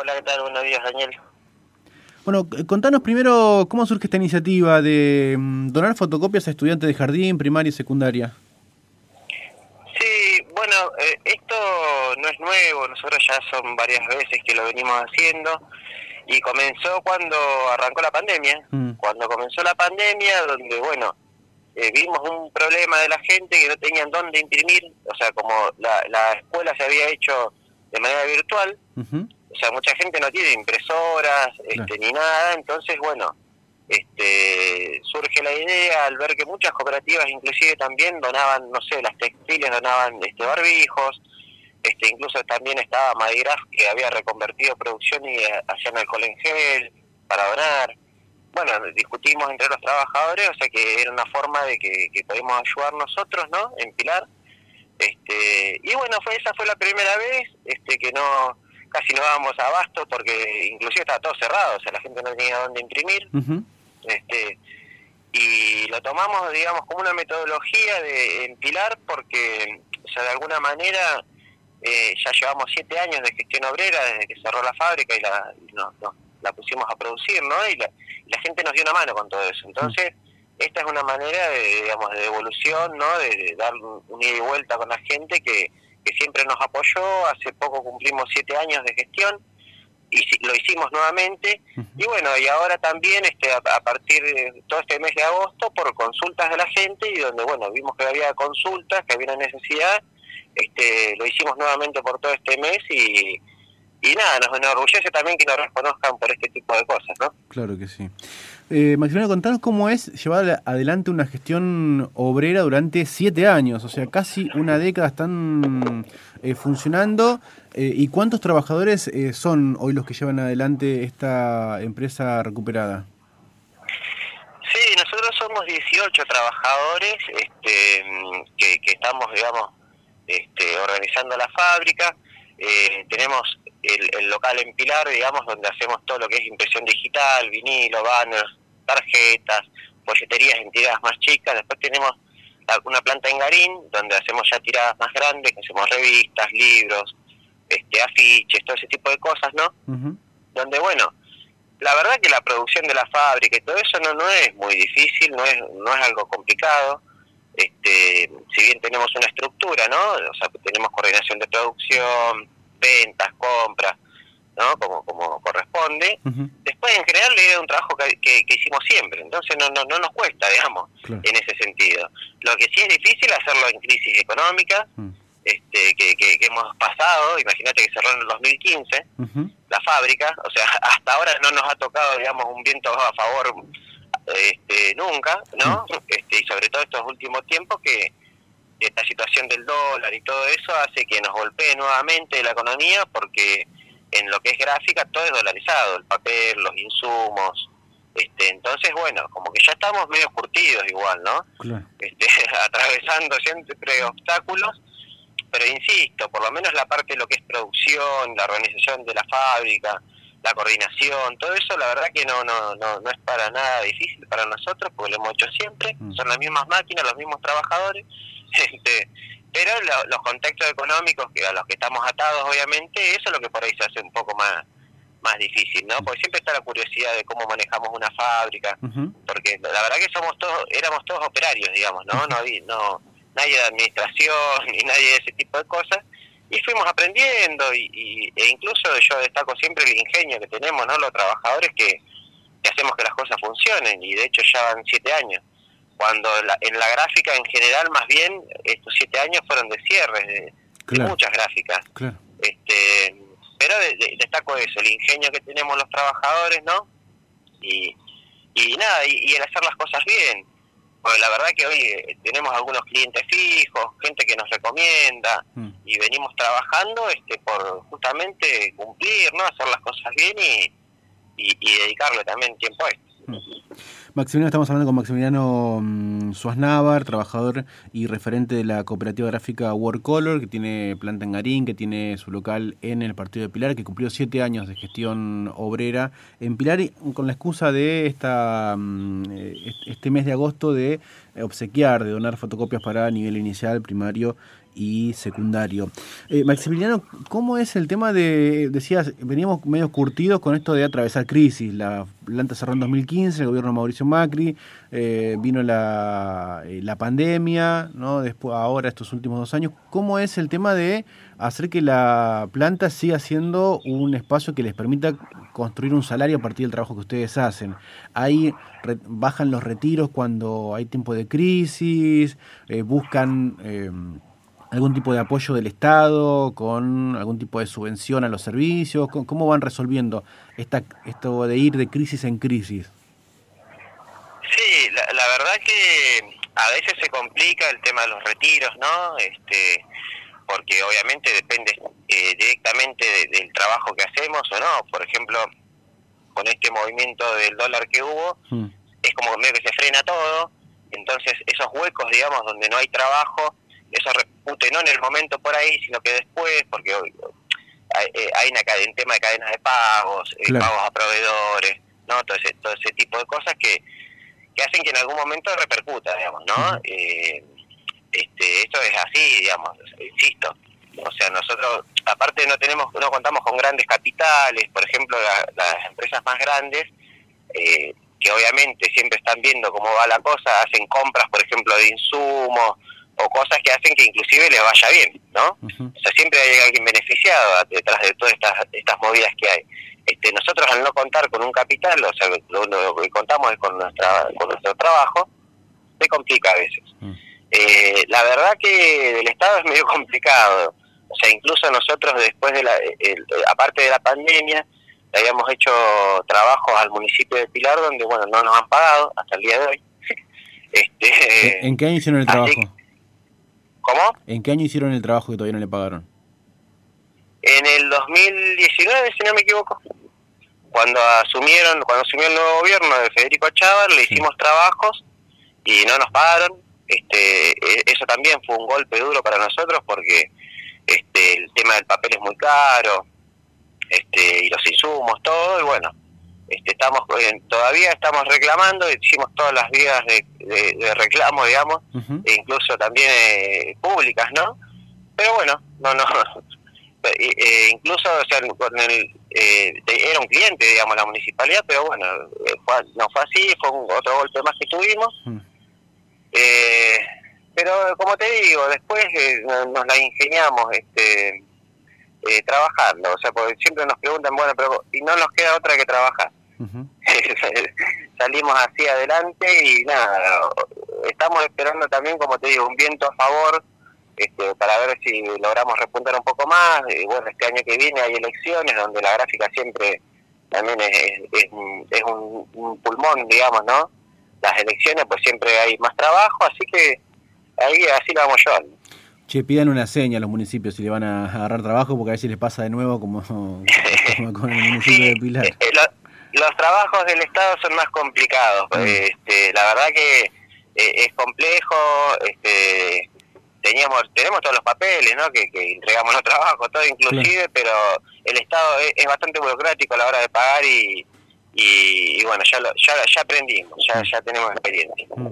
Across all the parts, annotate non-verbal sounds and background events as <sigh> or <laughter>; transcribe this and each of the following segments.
Hola, ¿qué tal? Buenos días, Daniel. Bueno, contanos primero cómo surge esta iniciativa de mm, donar fotocopias a estudiantes de jardín, primaria y secundaria. Sí, bueno, eh, esto no es nuevo, nosotros ya son varias veces que lo venimos haciendo y comenzó cuando arrancó la pandemia. Mm. Cuando comenzó la pandemia, donde, bueno, eh, vimos un problema de la gente que no tenían dónde imprimir, o sea, como la, escuela se había hecho de manera virtual, o sea, mucha gente no tiene impresoras este, ni nada, entonces, bueno, este, surge la idea al ver que muchas cooperativas inclusive también donaban, no sé, las textiles donaban este barbijos, este, incluso también estaba Madigraf que había reconvertido producción y eh, hacían alcohol en gel para donar. Bueno, discutimos entre los trabajadores, o sea que era una forma de que, que podemos ayudar nosotros, ¿no? En Pilar. Este, y bueno, fue esa fue la primera vez este, que no casi no dábamos abasto porque inclusive estaba todo cerrado, o sea, la gente no tenía dónde imprimir. este Y lo tomamos, digamos, como una metodología de empilar porque, o sea, de alguna manera eh, ya llevamos siete años de gestión obrera desde que cerró la fábrica y la, la pusimos a producir, ¿no? Y la, gente nos dio una mano con todo eso. Entonces, esta es una manera de, digamos, de evolución, ¿no? De, dar un ida y vuelta con la gente que, que siempre nos apoyó. Hace poco cumplimos siete años de gestión y lo hicimos nuevamente. Y bueno, y ahora también este, a, partir de todo este mes de agosto, por consultas de la gente y donde, bueno, vimos que había consultas, que había una necesidad, este, lo hicimos nuevamente por todo este mes y, y nada, nos enorgullece también que nos reconozcan por este tipo de cosas, ¿no? Claro que sí. Eh, Maximiliano, contanos cómo es llevar adelante una gestión obrera durante siete años, o sea, casi una década están eh, funcionando. Eh, ¿Y cuántos trabajadores eh, son hoy los que llevan adelante esta empresa recuperada? Sí, nosotros somos 18 trabajadores este, que, que estamos, digamos, este, organizando la fábrica. tenemos el, local en Pilar, digamos, donde hacemos todo lo que es impresión digital, vinilo, banners, tarjetas, folleterías en tiradas más chicas. Después tenemos una planta en Garín, donde hacemos ya tiradas más grandes, que hacemos revistas, libros, este afiches, todo ese tipo de cosas, ¿no? Donde, bueno, la verdad que la producción de la fábrica y todo eso no, no es muy difícil, no es, no es algo complicado. Este, si bien tenemos una estructura, ¿no? O sea, tenemos coordinación de producción, ventas, compras, ¿no? Como, como corresponde. Después, en general, le un trabajo que, que, hicimos siempre, entonces no, no, no nos cuesta, digamos, en ese sentido. Lo que sí es difícil hacerlo en crisis económica, mm. este, que, que, hemos pasado, imagínate que cerró en el 2015 la fábrica, o sea, <laughs> hasta ahora no nos ha tocado, digamos, un viento a favor este, nunca, ¿no? Mm. Este, y sobre todo estos últimos tiempos que esta situación del dólar y todo eso hace que nos golpee nuevamente la economía porque en lo que es gráfica todo es dolarizado, el papel, los insumos, este, entonces bueno, como que ya estamos medio curtidos igual, ¿no? Este, <laughs> atravesando siempre obstáculos, pero insisto, por lo menos la parte de lo que es producción, la organización de la fábrica, la coordinación, todo eso la verdad que no, no, no, no es para nada difícil para nosotros, porque lo hemos hecho siempre, mm. son las mismas máquinas, los mismos trabajadores, este, pero los contextos económicos que a los que estamos atados, obviamente, eso es lo que por ahí se hace un poco más más difícil, ¿no? Porque siempre está la curiosidad de cómo manejamos una fábrica, porque la verdad que somos todos, éramos todos operarios, digamos, ¿no? No, no nadie de administración <laughs> ni nadie de ese tipo de cosas, y fuimos aprendiendo, y, e incluso yo destaco siempre el ingenio que tenemos, ¿no? Los trabajadores que, que hacemos que las cosas funcionen, y de hecho ya van siete años cuando en la gráfica en general más bien estos siete años fueron de cierre de, muchas gráficas. Este pero destaco eso el ingenio que tenemos los trabajadores no y, y nada y, el hacer las cosas bien. Pues la verdad que hoy eh, tenemos algunos clientes fijos gente que nos recomienda mm. y venimos trabajando este por justamente cumplir no hacer las cosas bien y, y, dedicarle también tiempo a esto. Mm. Maximiliano, estamos hablando con Maximiliano mm, Suaznavar, trabajador y referente de la cooperativa gráfica Color, que tiene planta en Garín, que tiene su local en el partido de Pilar, que cumplió siete años de gestión obrera en Pilar, y con la excusa de esta mm, este mes de agosto de obsequiar, de donar fotocopias para nivel inicial, primario y secundario. Eh, Maximiliano, ¿cómo es el tema de, decías, veníamos medio curtidos con esto de atravesar crisis, la planta cerró en 2015, el gobierno de Mauricio Macri, eh, vino la, eh, la pandemia, ¿no? después ahora estos últimos dos años, ¿cómo es el tema de hacer que la planta siga siendo un espacio que les permita construir un salario a partir del trabajo que ustedes hacen? Ahí bajan los retiros cuando hay tiempo de crisis, buscan algún tipo de apoyo del Estado, con algún tipo de subvención a los servicios? ¿Cómo van resolviendo esta, esto de ir de crisis en crisis? Sí, la, verdad que a veces se complica el tema de los retiros, ¿no? Este, porque obviamente depende eh, directamente del trabajo que hacemos o no. Por ejemplo, con este movimiento del dólar que hubo, hmm. es como medio que se frena todo. Entonces, esos huecos, digamos, donde no hay trabajo, eso repercute no en el momento por ahí, sino que después, porque hoy hay, eh, hay una, un tema de cadenas de pagos, eh, pagos a proveedores, no todo ese, todo ese tipo de cosas que, que hacen que en algún momento repercuta, digamos, ¿no? Eh, este, esto es así, digamos, insisto. O sea, nosotros, aparte no tenemos, no contamos con grandes capitales, por ejemplo, las empresas más grandes, que obviamente siempre están viendo cómo va la cosa, hacen compras, por ejemplo, de insumos, o cosas que hacen que inclusive les vaya bien, ¿no? O sea, siempre hay alguien beneficiado detrás de todas estas, estas movidas que hay. Este, nosotros al no contar con un capital, o sea, lo, que contamos es con, nuestra, con nuestro trabajo, se complica a veces. Mm. Eh, la verdad que del Estado es medio complicado. O sea, incluso nosotros después de la, aparte de la pandemia, habíamos hecho trabajos al municipio de Pilar donde, bueno, no nos han pagado hasta el día de hoy. <laughs> este, ¿En qué año hicieron el trabajo? ¿Cómo? ¿En qué año hicieron el trabajo que todavía no le pagaron? En el 2019, si no me equivoco. Cuando asumieron, cuando asumió el nuevo gobierno de Federico Chávez, le hicimos trabajos y no nos pagaron. Este, e, eso también fue un golpe duro para nosotros porque este, el tema del papel es muy caro, este, y los insumos, todo, y bueno, este, estamos eh, todavía estamos reclamando, hicimos todas las vías de, reclamo, digamos, e incluso también eh, públicas, ¿no? Pero bueno, no, no, <laughs> eh, incluso, o sea, con el, era un cliente, digamos, la municipalidad, pero bueno, no fue así, fue un, otro golpe más que tuvimos. pero como te digo, después nos la ingeniamos, este eh, trabajando. O sea, porque siempre nos preguntan, bueno, pero y no nos queda otra que trabajar. <laughs> Salimos así adelante y nada, estamos esperando también, como te digo, un viento a favor este, para ver si logramos repuntar un poco más. Y bueno, este año que viene hay elecciones donde la gráfica siempre también es, es, un, un, pulmón, digamos, ¿no? Las elecciones pues siempre hay más trabajo, así que ahí así lo vamos yo. Che, pidan una seña a los municipios si le van a agarrar trabajo, porque a si les pasa de nuevo como, <laughs> con el municipio de Pilar. Eh, los trabajos del Estado son más complicados. Mm. Este, la verdad que eh, es complejo. Este, teníamos tenemos todos los papeles, ¿no? Que, entregamos los trabajos, todo inclusive, pero el Estado es, bastante burocrático a la hora de pagar y, y, bueno, ya, ya, ya aprendimos, ya, ya tenemos experiencia. Mm.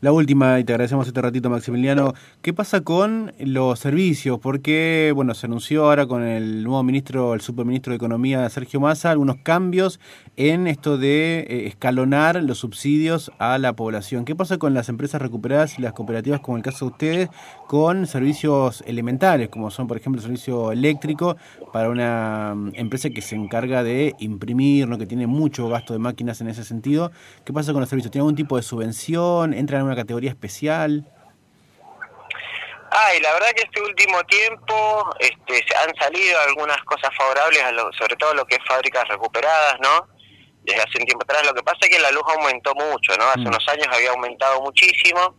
La última, y te agradecemos este ratito, Maximiliano, ¿qué pasa con los servicios? Porque, bueno, se anunció ahora con el nuevo ministro, el superministro de Economía, Sergio Massa, algunos cambios en esto de eh, escalonar los subsidios a la población. ¿Qué pasa con las empresas recuperadas y las cooperativas, como el caso de ustedes, con servicios elementales, como son, por ejemplo, el servicio eléctrico para una mm, empresa que se encarga de imprimir, ¿no? que tiene mucho gasto de máquinas en ese sentido. ¿Qué pasa con los servicios? ¿Tiene algún tipo de subvención? ¿Entran en una categoría especial? Ay, la verdad que este último tiempo este, han salido algunas cosas favorables, a sobre todo lo que es fábricas recuperadas, ¿no? Desde hace un tiempo atrás. Lo que pasa es que la luz aumentó mucho, ¿no? Hace mm. unos años había aumentado muchísimo.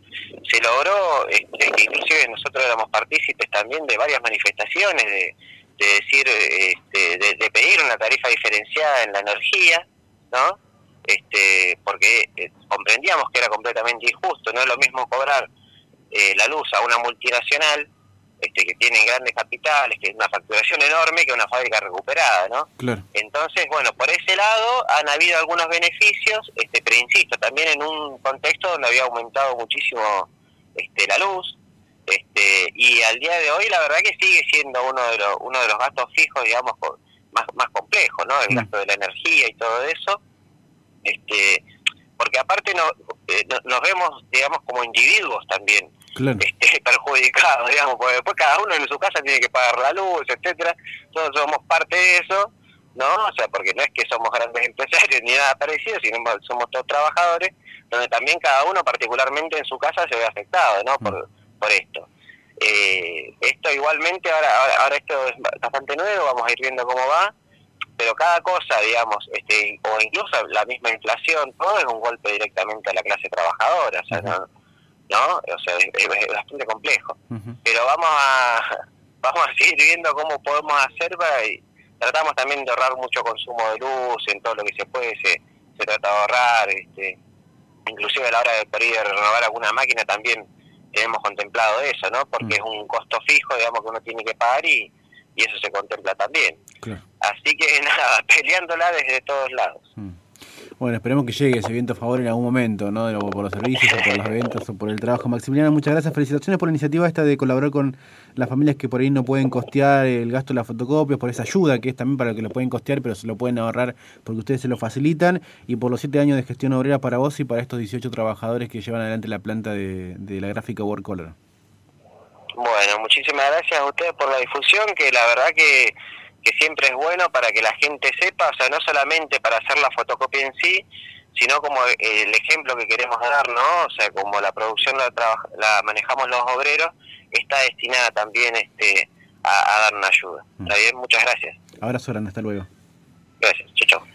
Se logró, este, que inclusive nosotros éramos partícipes también de varias manifestaciones, de, decir, este, de, pedir una tarifa diferenciada en la energía. ¿no? Este, porque eh, comprendíamos que era completamente injusto, no es lo mismo cobrar eh, la luz a una multinacional este, que tiene grandes capitales, que es una facturación enorme, que una fábrica recuperada, ¿no? Entonces, bueno, por ese lado han habido algunos beneficios, este, pero insisto, también en un contexto donde había aumentado muchísimo este, la luz, Este, y al día de hoy la verdad que sigue siendo uno de los, uno de los gastos fijos, digamos, más, más complejos, ¿no? El mm. gasto de la energía y todo eso. Este, porque aparte no, eh, nos vemos, digamos, como individuos también <laughs> este, perjudicados, digamos, porque después cada uno en su casa tiene que pagar la luz, etcétera Todos somos parte de eso, ¿no? O sea, porque no es que somos grandes <laughs> empresarios ni nada parecido, sino somos todos trabajadores, donde también cada uno particularmente en su casa se ve afectado, ¿no? Por, por esto. Eh, esto igualmente, ahora, ahora, ahora esto es bastante nuevo, vamos a ir viendo cómo va, pero cada cosa, digamos, este, o incluso la misma inflación, todo es un golpe directamente a la clase trabajadora, o sea, ¿no? ¿No? O sea, es, bastante complejo. Pero vamos a <laughs> vamos a seguir viendo cómo podemos hacer para... Y tratamos también de ahorrar mucho consumo de luz, en todo lo que se puede se, se trata de ahorrar, este inclusive a la hora de pedir renovar alguna máquina también tenemos contemplado eso, ¿no? Porque es un costo fijo, digamos, que uno tiene que pagar y, y eso se contempla también. Así que <laughs> nada, peleándola desde todos lados. Mm. Bueno, esperemos que llegue ese viento a favor en algún momento, ¿no? por los servicios, o por las ventas, o por el trabajo. Maximiliano, muchas gracias. Felicitaciones por la iniciativa esta de colaborar con las familias que por ahí no pueden costear el gasto de las fotocopias, por esa ayuda que es también para que lo pueden costear, pero se lo pueden ahorrar porque ustedes se lo facilitan. Y por los siete años de gestión obrera para vos y para estos 18 trabajadores que llevan adelante la planta de, de la gráfica Work Color. Bueno, muchísimas gracias a ustedes por la difusión, que la verdad que, que siempre es bueno para que la gente sepa, o sea, no solamente para hacer la fotocopia en sí, sino como el ejemplo que queremos dar, ¿no? O sea, como la producción la, la manejamos los obreros, está destinada también este a, dar una ayuda. Mm. ¿Está bien? Muchas gracias. Abrazo grande, hasta luego. Gracias, chao, chao.